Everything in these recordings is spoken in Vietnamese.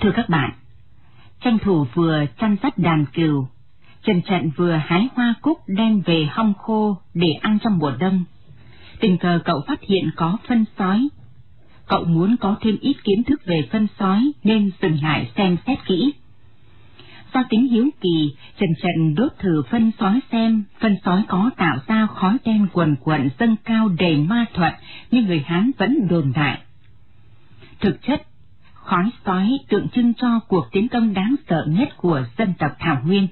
Thưa các bạn, tranh thủ vừa chăn dắt đàn cừu, Trần Trận vừa hái hoa cúc đem về hong khô để ăn trong mùa đông. Tình cờ cậu phát hiện có phân sói. Cậu muốn có thêm ít kiến thức về phân sói nên dừng lại xem xét kỹ. Do tính hiếu kỳ, Trần Trận đốt thử phân sói xem phân sói có tạo ra khói đen quần quần dâng cao đầy ma thuật như người Hán vẫn đồn đại. Thực chất, khói sói tượng trưng cho cuộc tiến công đáng sợ nhất của dân tộc Thảo Nguyên.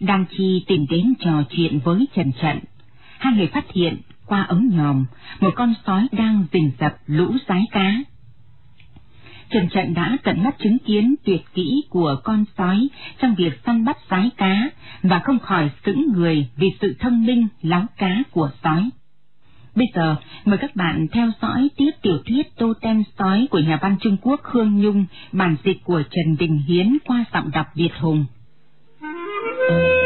Đang chi tìm đến trò chuyện với Trần Trận, hai người phát hiện qua ống nhòm một con sói đang rình rập lũ rái cá. Trần Trận đã tận mắt chứng kiến tuyệt kỹ của con sói trong việc săn bắt rái cá và không khỏi sững người vì sự thông minh láo cá của sói. Bây giờ, mời các bạn theo dõi tiếp tiểu thuyết Tô Tem Sói của nhà văn Trung Quốc Khương Nhung, bản dịch của Trần Đình Hiến qua giọng đọc Việt Hùng. Trần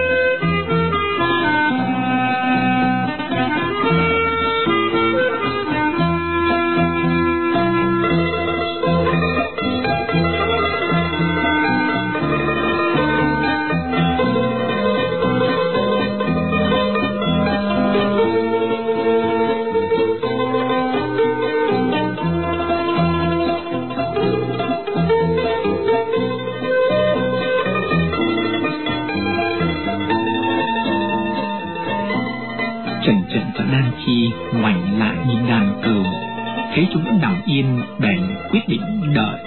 thấy chúng vẫn nằm yên bèn quyết định đợi.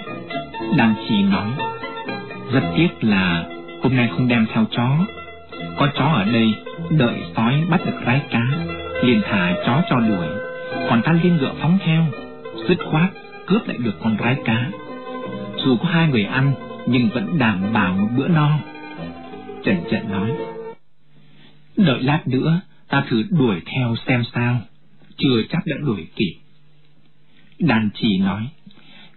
Đan Chi nói, rất tiếc là hôm nay không đem theo chó. Có chó ở đây, đợi sói bắt được rái cá, liền thả chó cho đuổi, còn ta liên ngựa phóng theo, dứt khoát cướp lại được con rái cá. Dù có hai người ăn, nhưng vẫn đảm bảo một bữa no. Trần Trận nói, đợi lát nữa ta thử đuổi theo xem sao, chưa chắc đã đuổi kịp. Đàn chỉ nói,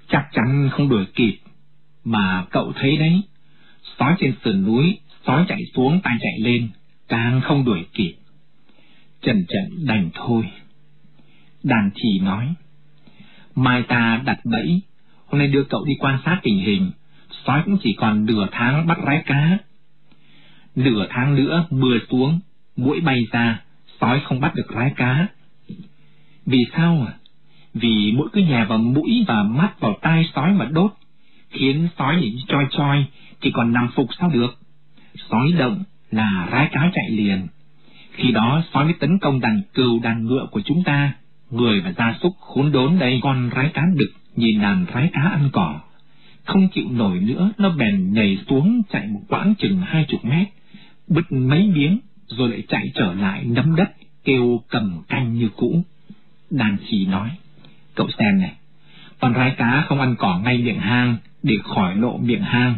chắc chắn không đuổi kịp, mà cậu thấy đấy, sói trên sườn núi, sói chạy xuống tay chạy lên, càng không đuổi kịp. Trần Trận đành thôi. Đàn chỉ nói, mai ta đặt bẫy, hôm nay đưa cậu đi quan sát tình hình, sói cũng chỉ còn nửa tháng bắt rái cá. Nửa tháng nữa mưa xuống, mũi bay ra, sói không bắt được rái cá. Vì sao à? Vì mũi cứ nhà vào mũi và mắt vào tai sói mà đốt, khiến sói nhìn choi choi, chỉ còn nằm phục sao được. Sói động là rái cá chạy liền. Khi đó sói mới tấn công đàn cừu đàn ngựa của chúng ta, người và gia súc khốn đốn đây con rái cá đực nhìn đàn rái cá ăn cỏ. Không chịu nổi nữa, nó bèn nhảy xuống chạy một quãng chừng hai chục mét, bứt mấy miếng rồi lại chạy trở lại nấm đất, kêu cầm canh như cũ. Đàn chỉ nói, cậu xem này, con rái cá không ăn cỏ ngay miệng hang để khỏi lộ miệng hang.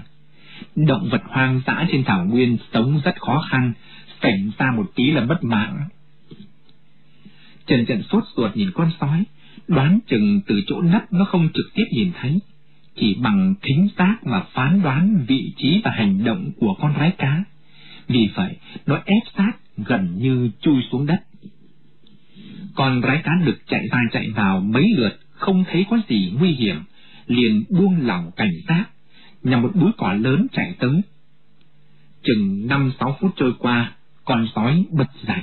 Động vật hoang dã trên thảo nguyên sống rất khó khăn, cảnh ra một tí là mất mạng. Trần Trần sốt ruột nhìn con sói, đoán chừng từ chỗ nấp nó không trực tiếp nhìn thấy, chỉ bằng thính giác mà phán đoán vị trí và hành động của con rái cá. Vì vậy, nó ép sát gần như chui xuống đất. Con rái cá đực chạy ra chạy vào mấy lượt, không thấy có gì nguy hiểm, liền buông lỏng cảnh giác, nhằm một búi cỏ lớn chạy tới. Chừng năm sáu phút trôi qua, con sói bật dậy.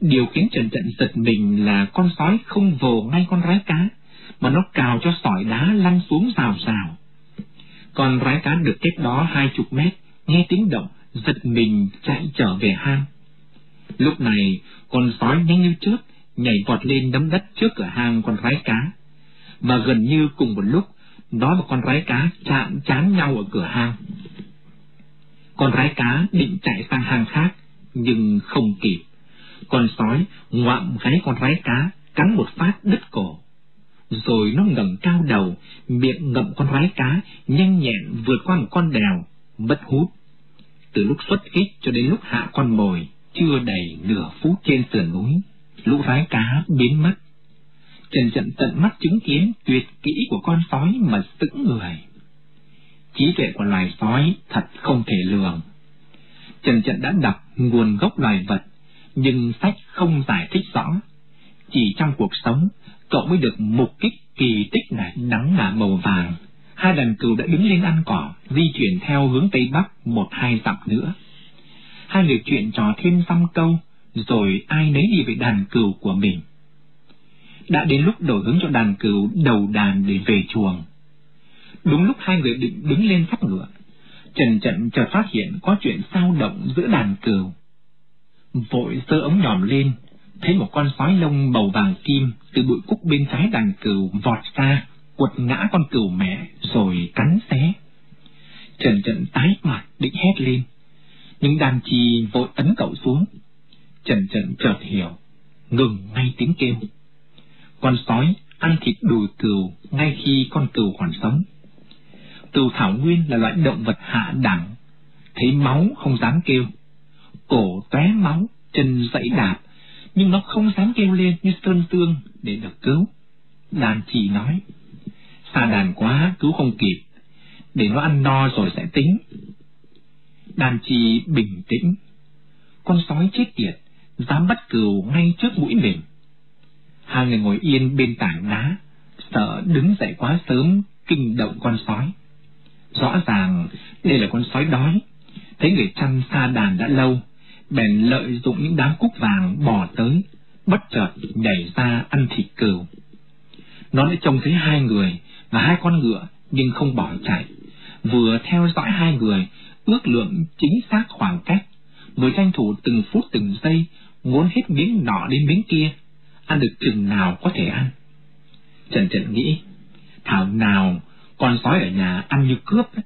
Điều khiến Trần Trận giật mình là con sói không vồ ngay con rái cá, mà nó cào cho sỏi đá lăn xuống rào rào. Con rái cá được cách đó hai chục mét, nghe tiếng động, giật mình chạy trở về hang. Lúc này, con sói nhanh như chớp nhảy vọt lên đấm đất trước cửa hang con rái cá. Và gần như cùng một lúc, nó và con rái cá chạm chán nhau ở cửa hang. Con rái cá định chạy sang hang khác, nhưng không kịp. Con sói ngoạm gáy con rái cá, cắn một phát đứt cổ. Rồi nó ngẩng cao đầu, miệng ngậm con rái cá, nhanh nhẹn vượt qua một con đèo, mất hút. Từ lúc xuất kích cho đến lúc hạ con mồi, chưa đầy nửa phút trên sườn núi, lũ rái cá biến mất. Trần trận tận mắt chứng kiến tuyệt kỹ của con sói mà sững người. Trí tuệ của loài sói thật không thể lường. Trần trận đã đọc nguồn gốc loài vật, nhưng sách không giải thích rõ. Chỉ trong cuộc sống, cậu mới được mục kích kỳ tích này nắng ngả màu vàng. Hai đàn cừu đã đứng lên ăn cỏ, di chuyển theo hướng Tây Bắc một hai dặm nữa. Hai người chuyện trò thêm dăm câu, rồi ai nấy đi về đàn cừu của mình. Đã đến lúc đổi hướng cho đàn cừu đầu đàn để về chuồng. Đúng lúc hai người định đứng lên sắp ngựa, Trần Trận chợt phát hiện có chuyện sao động giữa đàn cừu. Vội sơ ống nhòm lên, thấy một con sói lông màu vàng kim từ bụi cúc bên trái đàn cừu vọt ra, quật ngã con cừu mẹ rồi cắn xé. Trần Trận tái mặt định hét lên, nhưng đàn chi vội ấn cậu xuống. Trần trần chợt hiểu, ngừng ngay tiếng kêu. Con sói ăn thịt đùi cừu ngay khi con cừu còn sống. Cừu thảo nguyên là loại động vật hạ đẳng, thấy máu không dám kêu. Cổ tóe máu, chân dãy đạp, nhưng nó không dám kêu lên như sơn tương để được cứu. Đàn chỉ nói, xa đàn quá, cứu không kịp, để nó ăn no rồi sẽ tính. Đàn chi bình tĩnh, con sói chết tiệt, dám bắt cừu ngay trước mũi mình. Hai người ngồi yên bên tảng đá, sợ đứng dậy quá sớm, kinh động con sói. Rõ ràng đây là con sói đói, thấy người chăn xa đàn đã lâu, bèn lợi dụng những đám cúc vàng bỏ tới, bất chợt nhảy ra ăn thịt cừu. Nó đã trông thấy hai người và hai con ngựa nhưng không bỏ chạy, vừa theo dõi hai người, ước lượng chính xác khoảng cách, vừa tranh thủ từng phút từng giây, muốn hết miếng nọ đến miếng kia, ăn được chừng nào có thể ăn. Trần Trần nghĩ, thảo nào con sói ở nhà ăn như cướp ấy.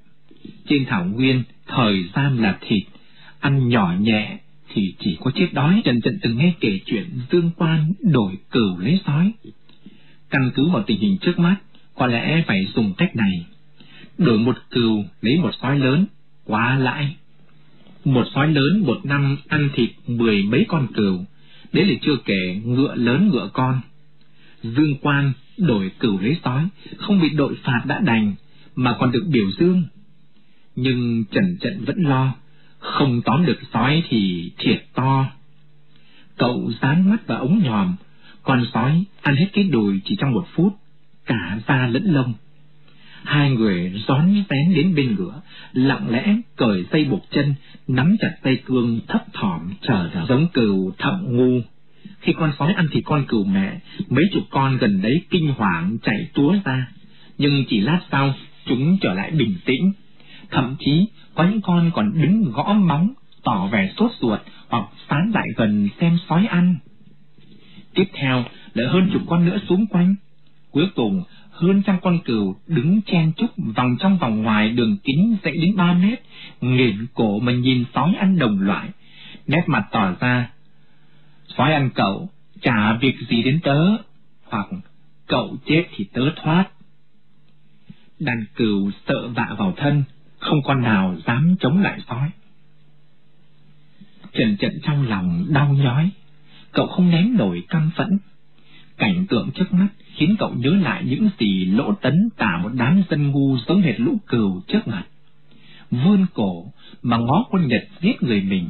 Trên thảo nguyên, thời gian là thịt, ăn nhỏ nhẹ thì chỉ có chết đói. Trần Trần từng nghe kể chuyện Dương Quan đổi cửu lấy sói. Căn cứ vào tình hình trước mắt, có lẽ phải dùng cách này. Đổi một cừu lấy một sói lớn, quá lãi. Một sói lớn một năm ăn thịt mười mấy con cừu, đấy là chưa kể ngựa lớn ngựa con. Dương Quan đổi cửu lấy sói, không bị đội phạt đã đành, mà còn được biểu dương. Nhưng Trần Trận vẫn lo, không tóm được sói thì thiệt to. Cậu dán mắt vào ống nhòm, con sói ăn hết cái đùi chỉ trong một phút, cả da lẫn lông. Hai người rón rén đến bên cửa, lặng lẽ cởi dây buộc chân, nắm chặt tay cương thấp thỏm chờ đợi. Giống cừu thậm ngu. Khi con sói ăn thịt con cừu mẹ, mấy chục con gần đấy kinh hoàng chạy túa ra. Nhưng chỉ lát sau, chúng trở lại bình tĩnh. Thậm chí, có những con còn đứng gõ móng, tỏ vẻ sốt ruột hoặc sán lại gần xem sói ăn. Tiếp theo là hơn chục con nữa xuống quanh. Cuối cùng, hơn trăm con cừu đứng chen chúc vòng trong vòng ngoài đường kính dãy đến ba mét, nghiện cổ mà nhìn sói ăn đồng loại, nét mặt tỏ ra, sói ăn cậu, chả việc gì đến tớ, hoặc cậu chết thì tớ thoát. Đàn cừu sợ vạ vào thân, không con nào dám chống lại sói. Trần trận trong lòng đau nhói, cậu không nén nổi căm phẫn. Cảnh tượng trước mắt khiến cậu nhớ lại những gì lỗ tấn tả một đám dân ngu giống hệt lũ cừu trước mặt. Vươn cổ mà ngó quân Nhật giết người mình.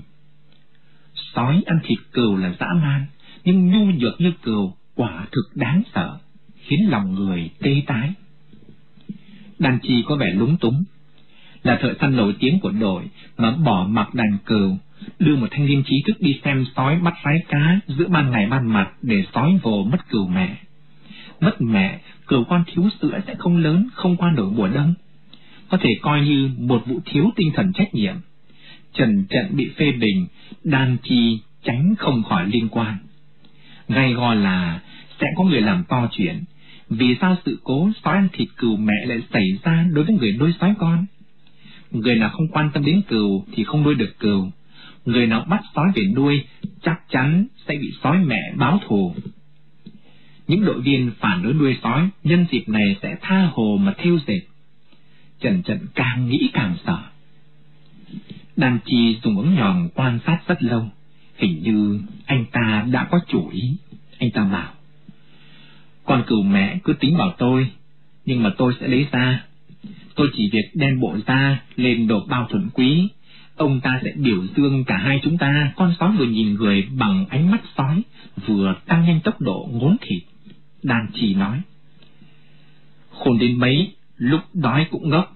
Sói ăn thịt cừu là dã man, nhưng nhu nhược như cừu quả thực đáng sợ, khiến lòng người tê tái. Đàn chi có vẻ lúng túng, là thợ săn nổi tiếng của đội mà bỏ mặc đàn cừu, đưa một thanh niên trí thức đi xem sói bắt sái cá giữa ban ngày ban mặt để sói vồ mất cừu mẹ. Mất mẹ, cừu quan thiếu sữa sẽ không lớn, không qua nổi mùa đông. Có thể coi như một vụ thiếu tinh thần trách nhiệm. Trần trận bị phê bình, đàn chi tránh không khỏi liên quan. Ngay go là sẽ có người làm to chuyện, vì sao sự cố sói ăn thịt cừu mẹ lại xảy ra đối với người nuôi sói con? Người nào không quan tâm đến cừu thì không nuôi được cừu. Người nào bắt sói về nuôi chắc chắn sẽ bị sói mẹ báo thù. Những đội viên phản đối đuôi sói nhân dịp này sẽ tha hồ mà thiêu dệt. Trần Trận càng nghĩ càng sợ. Đàn Chi dùng ống nhòm quan sát rất lâu. Hình như anh ta đã có chủ ý. Anh ta bảo. Con cừu mẹ cứ tính bảo tôi, nhưng mà tôi sẽ lấy ra. Tôi chỉ việc đem bộ ra lên đột bao thuần quý. Ông ta sẽ biểu dương cả hai chúng ta, con sói vừa nhìn người bằng ánh mắt sói, vừa tăng nhanh tốc độ ngốn thịt. Đàn chỉ nói. Khôn đến mấy, lúc đói cũng ngốc.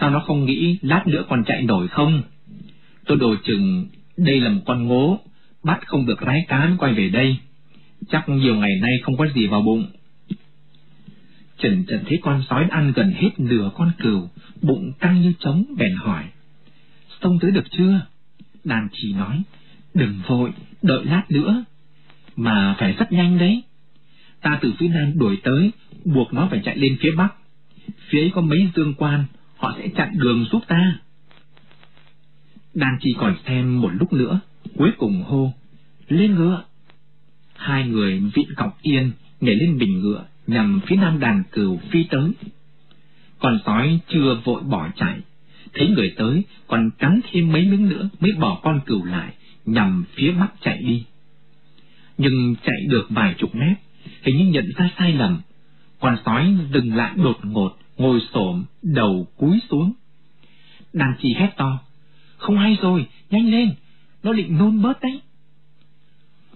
Sao nó không nghĩ lát nữa còn chạy nổi không? Tôi đồ chừng đây là một con ngố, bắt không được rái cán quay về đây. Chắc nhiều ngày nay không có gì vào bụng. Trần Trần thấy con sói ăn gần hết nửa con cừu, bụng căng như trống, bèn hỏi. Xông tới được chưa? Đàn chỉ nói, đừng vội, đợi lát nữa. Mà phải rất nhanh đấy. Ta từ phía nam đuổi tới, buộc nó phải chạy lên phía bắc. Phía ấy có mấy dương quan, họ sẽ chặn đường giúp ta. Đàn chỉ còn xem một lúc nữa, cuối cùng hô, lên ngựa. Hai người vịn cọc yên, nhảy lên bình ngựa, nhằm phía nam đàn cừu phi tới. Con sói chưa vội bỏ chạy, thấy người tới, còn cắn thêm mấy miếng nữa mới bỏ con cừu lại, nhằm phía bắc chạy đi. Nhưng chạy được vài chục mét, hình như nhận ra sai lầm. Con sói dừng lại đột ngột, ngồi xổm đầu cúi xuống. Đàn chị hét to, không hay rồi, nhanh lên, nó định nôn bớt đấy.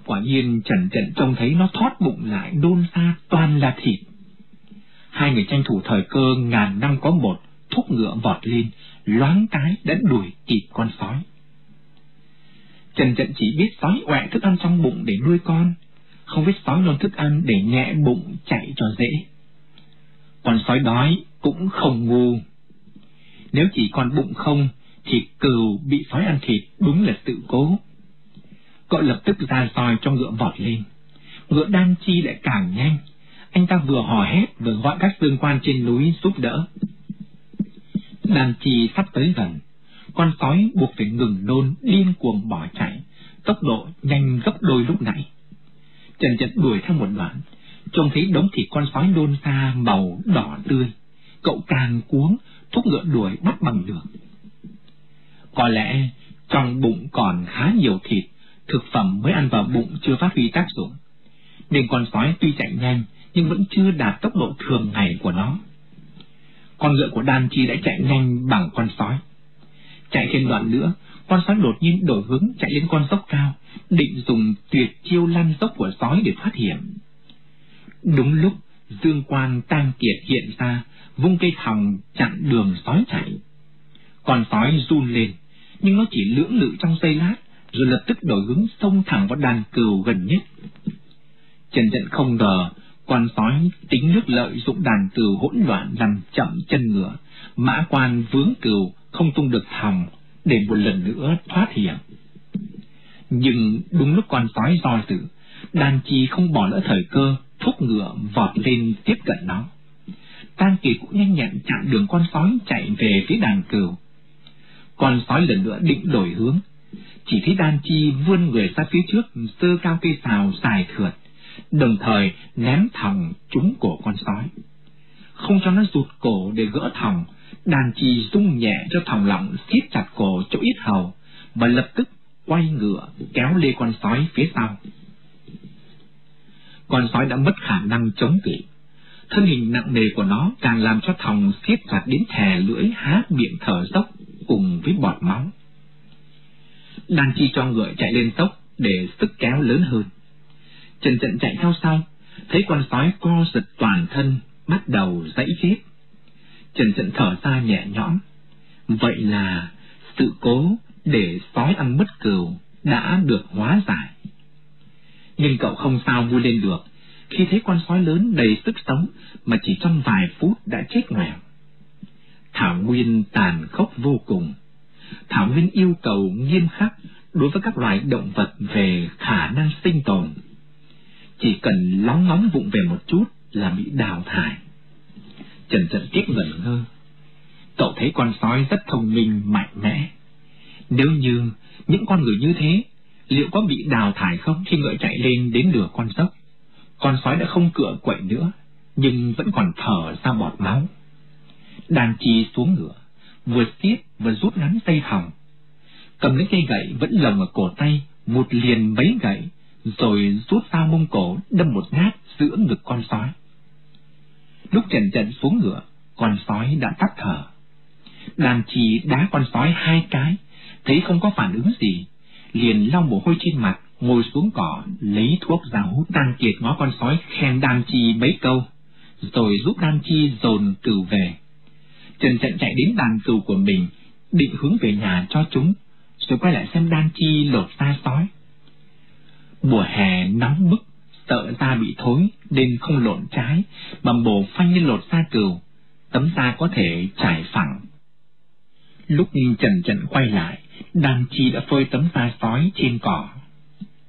Quả nhiên Trần Trận trông thấy nó thoát bụng lại đôn ra toàn là thịt. Hai người tranh thủ thời cơ ngàn năm có một, thúc ngựa vọt lên, loáng cái đã đuổi kịp con sói. Trần Trận chỉ biết sói oẹ thức ăn trong bụng để nuôi con, không biết sói nôn thức ăn để nhẹ bụng chạy cho dễ. Con sói đói cũng không ngu. Nếu chỉ còn bụng không, thì cừu bị sói ăn thịt đúng là sự cố. Cậu lập tức ra soi trong ngựa vọt lên. Ngựa đan chi lại càng nhanh. Anh ta vừa hò hét vừa gọi các dương quan trên núi giúp đỡ. Đàn chi sắp tới gần. Con sói buộc phải ngừng nôn điên cuồng bỏ chạy. Tốc độ nhanh gấp đôi lúc nãy. Trần Trật đuổi theo một đoạn. Trông thấy đống thịt con sói nôn ra màu đỏ tươi. Cậu càng cuống, thúc ngựa đuổi bắt bằng được. Có lẽ trong bụng còn khá nhiều thịt, thực phẩm mới ăn vào bụng chưa phát huy tác dụng. Nên con sói tuy chạy nhanh, nhưng vẫn chưa đạt tốc độ thường ngày của nó. Con ngựa của Đan Chi đã chạy nhanh bằng con sói. Chạy thêm đoạn nữa, con sói đột nhiên đổi hướng chạy lên con dốc cao, định dùng tuyệt chiêu lăn dốc của sói để thoát hiểm. Đúng lúc, dương quan tang kiệt hiện ra, vung cây thòng chặn đường sói chạy. Con sói run lên, nhưng nó chỉ lưỡng lự trong giây lát, rồi lập tức đổi hướng xông thẳng vào đàn cừu gần nhất. Trần Trận không ngờ, con sói tính nước lợi dụng đàn cừu hỗn loạn làm chậm chân ngựa, mã quan vướng cừu không tung được thòng để một lần nữa thoát hiểm. Nhưng đúng lúc con sói do dự, đàn chi không bỏ lỡ thời cơ, thúc ngựa vọt lên tiếp cận nó. Tang Kỳ cũng nhanh nhẹn chặn đường con sói chạy về phía đàn cừu. Con sói lần nữa định đổi hướng, chỉ thấy đan chi vươn người ra phía trước sơ cao cây xào dài thượt, đồng thời ném thòng trúng cổ con sói. Không cho nó rụt cổ để gỡ thòng, đàn chì rung nhẹ cho thòng lọng siết chặt cổ chỗ ít hầu, và lập tức quay ngựa kéo lê con sói phía sau. Con sói đã mất khả năng chống cự. Thân hình nặng nề của nó càng làm cho thòng siết chặt đến thè lưỡi há miệng thở dốc cùng với bọt máu. Đan chi cho ngựa chạy lên tốc để sức kéo lớn hơn. Trần trận chạy theo sau, thấy con sói co giật toàn thân, bắt đầu dãy chết. Trần trận thở ra nhẹ nhõm. Vậy là sự cố để sói ăn mất cừu đã được hóa giải. Nhưng cậu không sao vui lên được khi thấy con sói lớn đầy sức sống mà chỉ trong vài phút đã chết ngoẻo. Thảo Nguyên tàn khốc vô cùng. Thảo Nguyên yêu cầu nghiêm khắc, đối với các loài động vật về khả năng sinh tồn. Chỉ cần lóng ngóng vụng về một chút là bị đào thải. Trần Trần tiếp ngẩn ngơ. Cậu thấy con sói rất thông minh, mạnh mẽ. Nếu như những con người như thế, liệu có bị đào thải không khi ngựa chạy lên đến nửa con dốc? Con sói đã không cựa quậy nữa, nhưng vẫn còn thở ra bọt máu. Đàn chi xuống ngựa, vừa xiết vừa rút ngắn tay thòng. Cầm lấy cây gậy vẫn lồng ở cổ tay, một liền mấy gậy, rồi rút dao mông cổ đâm một nhát giữa ngực con sói. Lúc Trần Trần xuống ngựa, con sói đã tắt thở. Đàn trì đá con sói hai cái, thấy không có phản ứng gì, liền lau mồ hôi trên mặt, ngồi xuống cỏ, lấy thuốc ra hút. Đan kiệt ngó con sói khen đàn chi mấy câu, rồi giúp đàn chi dồn cừu về. Trần Trận chạy đến đàn cừu của mình, định hướng về nhà cho chúng, rồi quay lại xem đan chi lột da sói. Mùa hè nóng bức, sợ da bị thối nên không lộn trái, mà bổ phanh như lột da cừu, tấm da có thể trải phẳng. Lúc Trần Trần quay lại, Đan Chi đã phơi tấm da sói trên cỏ.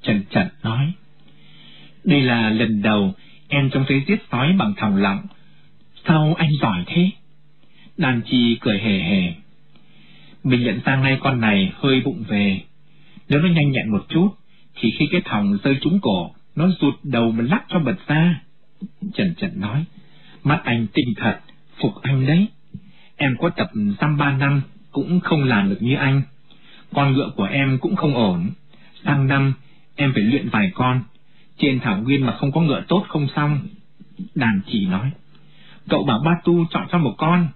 Trần Trần nói, đây là lần đầu em trông thấy giết sói bằng thòng lọng, sao anh giỏi thế? Đan Chi cười hề hề. Mình nhận ra ngay con này hơi bụng về. Nếu nó nhanh nhẹn một chút, thì khi cái thòng rơi trúng cổ, nó rụt đầu mà lắc cho bật ra. Trần Trần nói, mắt anh tinh thật, phục anh đấy. Em có tập xăm ba năm, cũng không làm được như anh. Con ngựa của em cũng không ổn. Sang năm, em phải luyện vài con. Trên thảo nguyên mà không có ngựa tốt không xong. Đàn chỉ nói, cậu bảo ba tu chọn cho một con.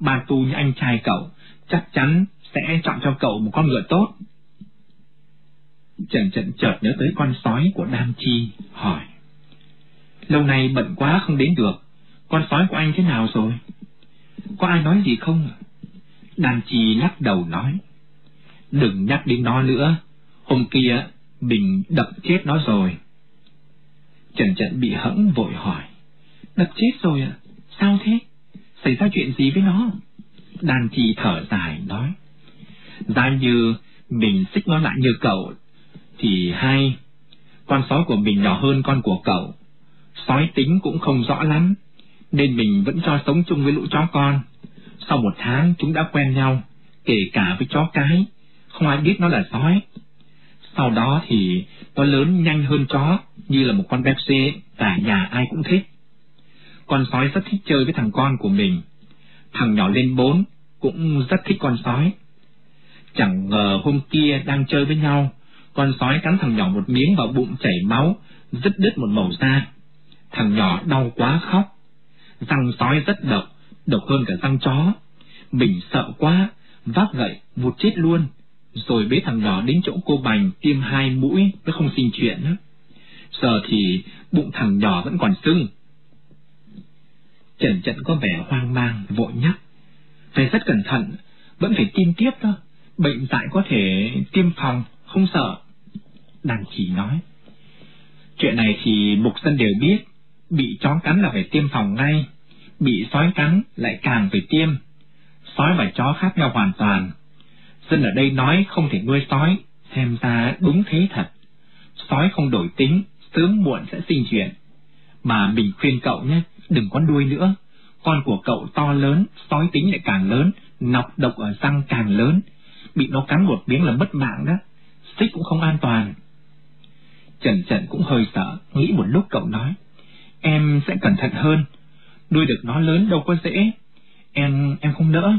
Ba tu như anh trai cậu, chắc chắn sẽ chọn cho cậu một con ngựa tốt. Trần Trần chợt nhớ tới con sói của Đam Chi, hỏi. Lâu nay bận quá không đến được, con sói của anh thế nào rồi? Có ai nói gì không? Đam Chi lắc đầu nói. Đừng nhắc đến nó nữa, hôm kia mình đập chết nó rồi. Trần Trần bị hẫng vội hỏi. Đập chết rồi à? Sao thế? Xảy ra chuyện gì với nó? Đan Chi thở dài nói. Giá như mình xích nó lại như cậu thì hay. Con sói của mình nhỏ hơn con của cậu. Sói tính cũng không rõ lắm, nên mình vẫn cho sống chung với lũ chó con. Sau một tháng chúng đã quen nhau, kể cả với chó cái, không ai biết nó là sói. Sau đó thì nó lớn nhanh hơn chó, như là một con Pepsi, cả nhà ai cũng thích. Con sói rất thích chơi với thằng con của mình. Thằng nhỏ lên bốn cũng rất thích con sói. Chẳng ngờ hôm kia đang chơi với nhau, con sói cắn thằng nhỏ một miếng vào bụng chảy máu, dứt đứt một màu da. Thằng nhỏ đau quá khóc. Răng sói rất độc, độc hơn cả răng chó. Mình sợ quá, vác gậy, vụt chết luôn. Rồi bế thằng nhỏ đến chỗ cô bành tiêm hai mũi, nó không xin chuyện nữa. Giờ thì bụng thằng nhỏ vẫn còn sưng. Trần trận có vẻ hoang mang, vội nhắc. Phải rất cẩn thận, vẫn phải tiêm tiếp đó. Bệnh dại có thể tiêm phòng, không sợ. Đàn chỉ nói. Chuyện này thì mục dân đều biết, bị chó cắn là phải tiêm phòng ngay, bị sói cắn lại càng phải tiêm. Sói và chó khác nhau hoàn toàn. Dân ở đây nói không thể nuôi sói, xem ra đúng thế thật. Sói không đổi tính, sớm muộn sẽ sinh chuyện. Mà mình khuyên cậu nhé, đừng có nuôi nữa. Con của cậu to lớn, sói tính lại càng lớn, nọc độc ở răng càng lớn. Bị nó cắn một miếng là mất mạng đó. Xích cũng không an toàn. Trần Trần cũng hơi sợ, nghĩ một lúc cậu nói. Em sẽ cẩn thận hơn. Nuôi được nó lớn đâu có dễ. Em, em không nỡ.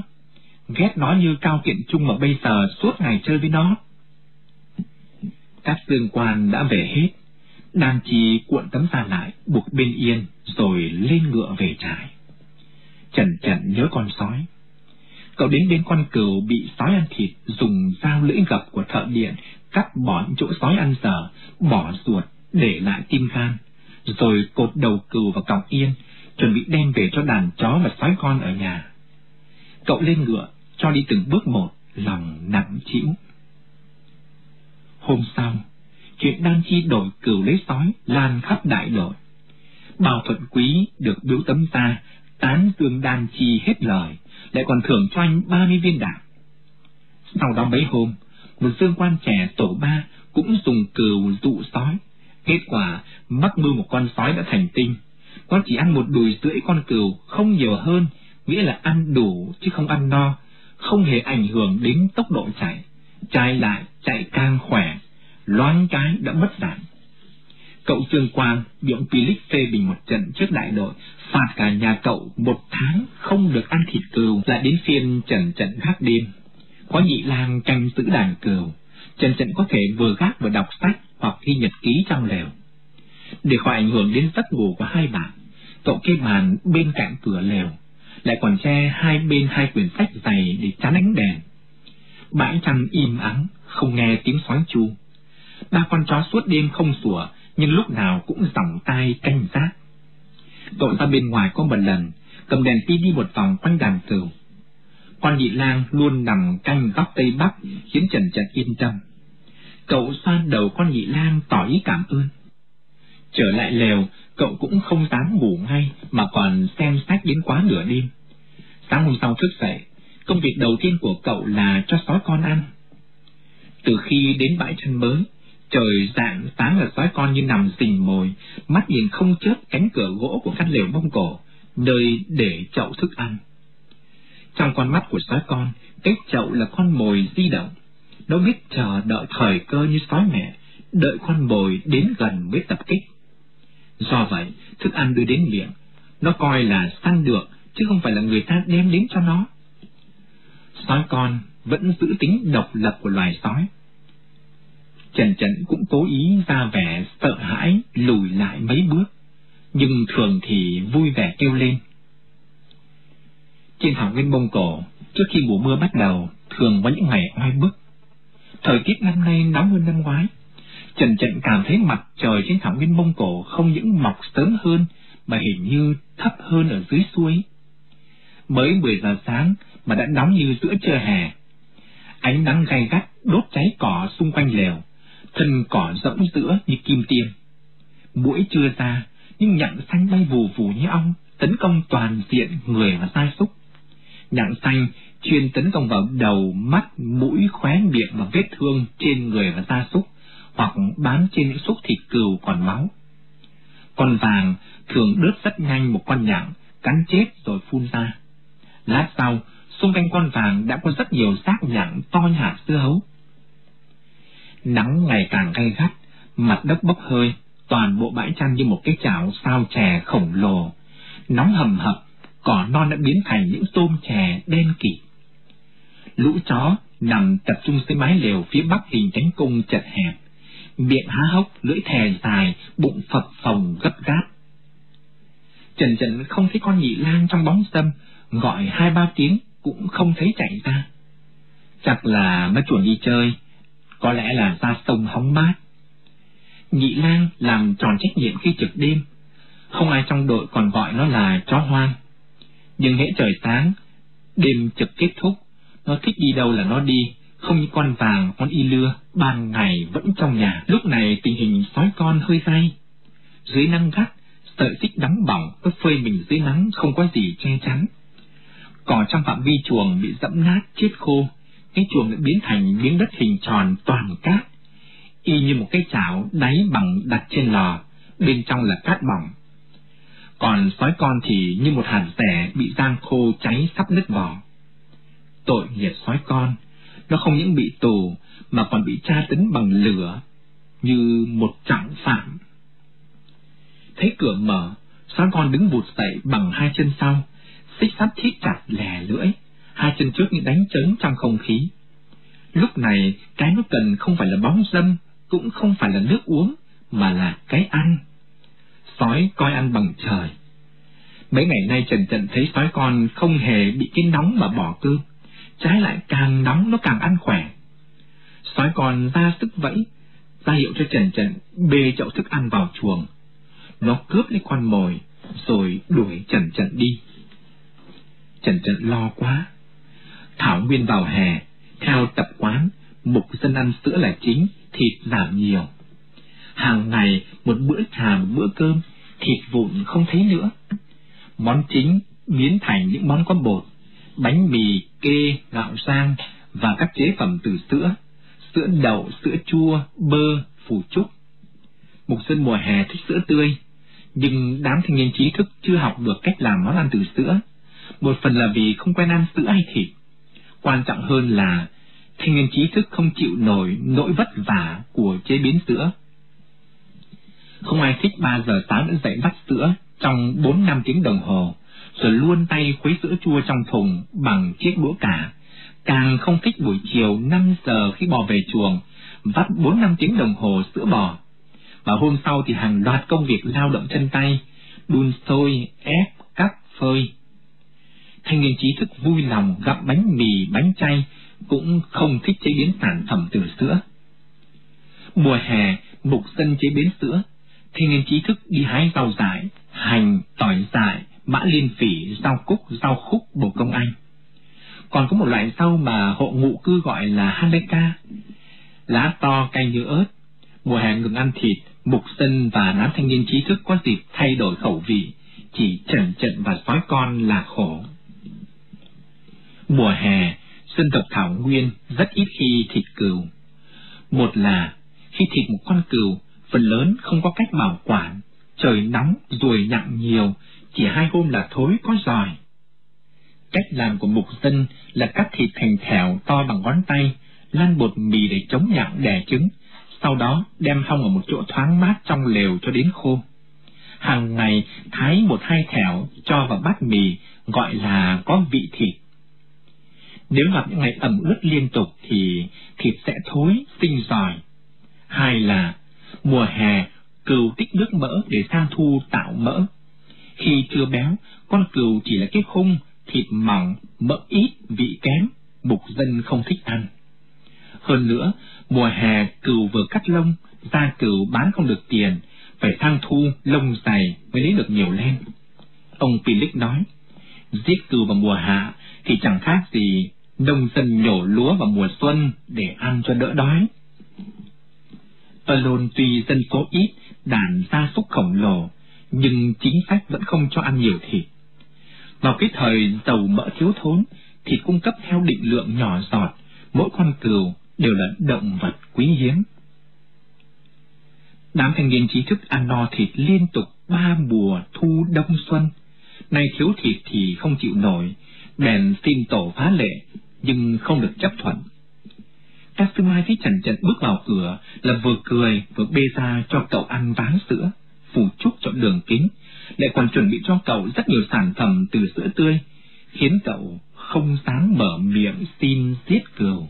Ghét nó như cao kiện chung mà bây giờ suốt ngày chơi với nó. Các dương quan đã về hết. Đàn chi cuộn tấm ra lại, buộc bên yên, rồi lên ngựa về trại. Trần Trần nhớ con sói. Cậu đến bên con cừu bị sói ăn thịt, dùng dao lưỡi gập của thợ điện cắt bỏ chỗ sói ăn dở, bỏ ruột, để lại tim gan, rồi cột đầu cừu vào cọng yên, chuẩn bị đem về cho đàn chó và sói con ở nhà. Cậu lên ngựa, cho đi từng bước một, lòng nặng chịu. Hôm sau, chuyện đan chi đổi cừu lấy sói lan khắp đại đội. Bao thuận quý được biếu tấm ta, tán dương đan chi hết lời, lại còn thưởng cho anh ba mươi viên đạn. Sau đó mấy hôm, một dương quan trẻ tổ ba cũng dùng cừu dụ sói. Kết quả, mắc mưu một con sói đã thành tinh. Con chỉ ăn một đùi rưỡi con cừu, không nhiều hơn, nghĩa là ăn đủ chứ không ăn no, không hề ảnh hưởng đến tốc độ chạy. Trái lại, chạy càng khỏe, loáng cái đã mất đạn. Cậu Trương Quang bị ông Philip phê bình một trận trước đại đội, phạt cả nhà cậu một tháng không được ăn thịt cừu, lại đến phiên Trần Trận gác đêm. Có nhị lang canh giữ đàn cừu, Trần Trận có thể vừa gác vừa đọc sách hoặc ghi nhật ký trong lều. Để khỏi ảnh hưởng đến giấc ngủ của hai bạn, cậu kê màn bên cạnh cửa lều, lại còn che hai bên hai quyển sách dày để chắn ánh đèn. Bãi trăng im ắng, không nghe tiếng sói chu. Ba con chó suốt đêm không sủa, nhưng lúc nào cũng dòng tay canh giác. Cậu ra bên ngoài có một lần, cầm đèn pin đi một vòng quanh đàn cừu. Con nhị lang luôn nằm canh góc tây bắc, khiến Trần Trần yên tâm. Cậu xoa đầu con nhị lang tỏ ý cảm ơn. Trở lại lều, cậu cũng không dám ngủ ngay, mà còn xem sách đến quá nửa đêm. Sáng hôm sau thức dậy, công việc đầu tiên của cậu là cho sói con ăn. Từ khi đến bãi chân mới, Trời dạng sáng là sói con như nằm rình mồi, mắt nhìn không chớp cánh cửa gỗ của căn lều bông cổ, nơi để chậu thức ăn. Trong con mắt của sói con, cái chậu là con mồi di động. Nó biết chờ đợi thời cơ như sói mẹ, đợi con mồi đến gần mới tập kích. Do vậy, thức ăn đưa đến miệng, nó coi là săn được, chứ không phải là người ta đem đến cho nó. Sói con vẫn giữ tính độc lập của loài sói, Trần Trần cũng cố ý ra vẻ sợ hãi lùi lại mấy bước, nhưng thường thì vui vẻ kêu lên. Trên thảo nguyên Mông Cổ, trước khi mùa mưa bắt đầu, thường có những ngày oi bức. Thời tiết năm nay nóng hơn năm ngoái. Trần Trần cảm thấy mặt trời trên thảo nguyên Mông Cổ không những mọc sớm hơn, mà hình như thấp hơn ở dưới suối. Mới 10 giờ sáng mà đã nóng như giữa trưa hè. Ánh nắng gay gắt đốt cháy cỏ xung quanh lều thân cỏ rỗng giữa như kim tiêm. Mũi chưa ra, nhưng nhặng xanh bay vù vù như ong, tấn công toàn diện người và gia súc. Nhặng xanh chuyên tấn công vào đầu, mắt, mũi, khóe miệng và vết thương trên người và gia súc, hoặc bám trên những xúc thịt cừu còn máu. Con vàng thường đứt rất nhanh một con nhặng, cắn chết rồi phun ra. Lát sau, xung quanh con vàng đã có rất nhiều xác nhặng to như hạt dưa hấu. Nắng ngày càng gay gắt, mặt đất bốc hơi, toàn bộ bãi chăn như một cái chảo sao chè khổng lồ. Nóng hầm hập, cỏ non đã biến thành những tôm chè đen kịt. Lũ chó nằm tập trung dưới mái lều phía bắc hình cánh cung chật hẹp, miệng há hốc, lưỡi thè dài, bụng phập phồng gấp gáp. Trần Trần không thấy con nhị lang trong bóng sâm, gọi hai ba tiếng cũng không thấy chạy ra. Chắc là nó chuồn đi chơi, có lẽ là ra sông hóng mát. Nhị lang làm tròn trách nhiệm khi trực đêm, không ai trong đội còn gọi nó là chó hoang. Nhưng hễ trời sáng, đêm trực kết thúc, nó thích đi đâu là nó đi, không như con vàng, con y lưa, ban ngày vẫn trong nhà. Lúc này tình hình sói con hơi gay. Dưới nắng gắt, sợi xích đóng bỏng, nó phơi mình dưới nắng không có gì che chắn. Cỏ trong phạm vi chuồng bị dẫm nát, chết khô, cái chuồng đã biến thành miếng đất hình tròn toàn cát, y như một cái chảo đáy bằng đặt trên lò, bên trong là cát bỏng. Còn sói con thì như một hạt rẻ bị giang khô cháy sắp nứt vỏ. Tội nghiệp sói con, nó không những bị tù mà còn bị tra tấn bằng lửa, như một trọng phạm. Thấy cửa mở, sói con đứng vụt dậy bằng hai chân sau, xích sắt thiết chặt lè lưỡi hai chân trước như đánh trấn trong không khí. Lúc này, cái nó cần không phải là bóng dâm, cũng không phải là nước uống, mà là cái ăn. Sói coi ăn bằng trời. Mấy ngày nay Trần Trần thấy sói con không hề bị cái nóng mà bỏ cơm, trái lại càng nóng nó càng ăn khỏe. Sói con ra sức vẫy, ra hiệu cho Trần Trần bê chậu thức ăn vào chuồng. Nó cướp lấy con mồi, rồi đuổi Trần Trần đi. Trần Trần lo quá, Thảo Nguyên vào hè, theo tập quán, mục dân ăn sữa là chính, thịt giảm nhiều. Hàng ngày, một bữa trà một bữa cơm, thịt vụn không thấy nữa. Món chính biến thành những món có bột, bánh mì, kê, gạo sang và các chế phẩm từ sữa, sữa đậu, sữa chua, bơ, phủ trúc. Mục dân mùa hè thích sữa tươi, nhưng đám thanh niên trí thức chưa học được cách làm món ăn từ sữa. Một phần là vì không quen ăn sữa hay thịt. Quan trọng hơn là thanh niên trí thức không chịu nổi nỗi vất vả của chế biến sữa. Không ai thích 3 giờ sáng đã dậy vắt sữa trong 4 năm tiếng đồng hồ, rồi luôn tay khuấy sữa chua trong thùng bằng chiếc đũa cả. Càng không thích buổi chiều 5 giờ khi bò về chuồng, vắt 4 năm tiếng đồng hồ sữa bò. Và hôm sau thì hàng loạt công việc lao động chân tay, đun sôi, ép, cắt, phơi. Thanh niên trí thức vui lòng gặp bánh mì, bánh chay, cũng không thích chế biến sản phẩm từ sữa. Mùa hè, mục dân chế biến sữa, thanh niên trí thức đi hái rau dại, hành, tỏi dại, mã liên phỉ, rau cúc, rau khúc, bồ công anh. Còn có một loại rau mà hộ ngụ cư gọi là haleka, lá to cay như ớt. Mùa hè ngừng ăn thịt, mục dân và đám thanh niên trí thức có dịp thay đổi khẩu vị, chỉ trần trận và sói con là khổ. Mùa hè, dân tộc Thảo Nguyên rất ít khi thịt cừu. Một là khi thịt một con cừu, phần lớn không có cách bảo quản, trời nóng, ruồi nặng nhiều, chỉ hai hôm là thối có giỏi. Cách làm của mục dân là cắt thịt thành thẻo to bằng ngón tay, lăn bột mì để chống nhặng đẻ trứng, sau đó đem hong ở một chỗ thoáng mát trong lều cho đến khô. Hàng ngày thái một hai thẻo cho vào bát mì gọi là có vị thịt. Nếu gặp những ngày ẩm ướt liên tục thì thịt sẽ thối, tinh giòi. Hai là mùa hè cừu tích nước mỡ để sang thu tạo mỡ. Khi chưa béo, con cừu chỉ là cái khung, thịt mỏng, mỡ ít, vị kém, bục dân không thích ăn. Hơn nữa, mùa hè cừu vừa cắt lông, da cừu bán không được tiền, phải sang thu lông dày mới lấy được nhiều len. Ông Philip nói, giết cừu vào mùa hạ thì chẳng khác gì nông dân nhổ lúa vào mùa xuân để ăn cho đỡ đói. Palon tuy dân số ít, đàn gia súc khổng lồ, nhưng chính sách vẫn không cho ăn nhiều thịt. Vào cái thời dầu mỡ thiếu thốn, thịt cung cấp theo định lượng nhỏ giọt, mỗi con cừu đều là động vật quý hiếm. Đám thanh niên trí thức ăn no thịt liên tục ba mùa thu đông xuân, nay thiếu thịt thì không chịu nổi, bèn xin tổ phá lệ, nhưng không được chấp thuận. Các sư mai thấy Trần Trần bước vào cửa là vừa cười vừa bê ra cho cậu ăn váng sữa, phủ trúc cho đường kính, lại còn chuẩn bị cho cậu rất nhiều sản phẩm từ sữa tươi, khiến cậu không dám mở miệng xin giết cừu.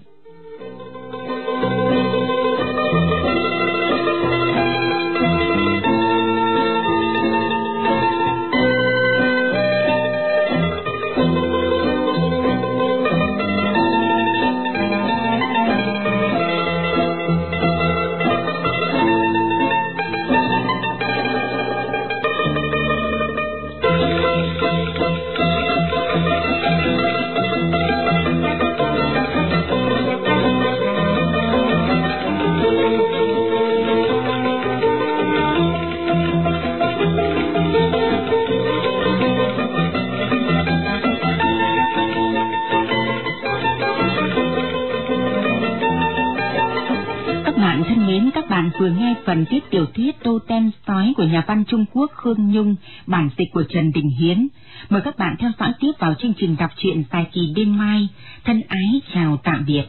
Văn Trung Quốc Khương Nhung, bản dịch của Trần Đình Hiến. Mời các bạn theo dõi tiếp vào chương trình đọc truyện dài kỳ đêm mai. Thân ái chào tạm biệt.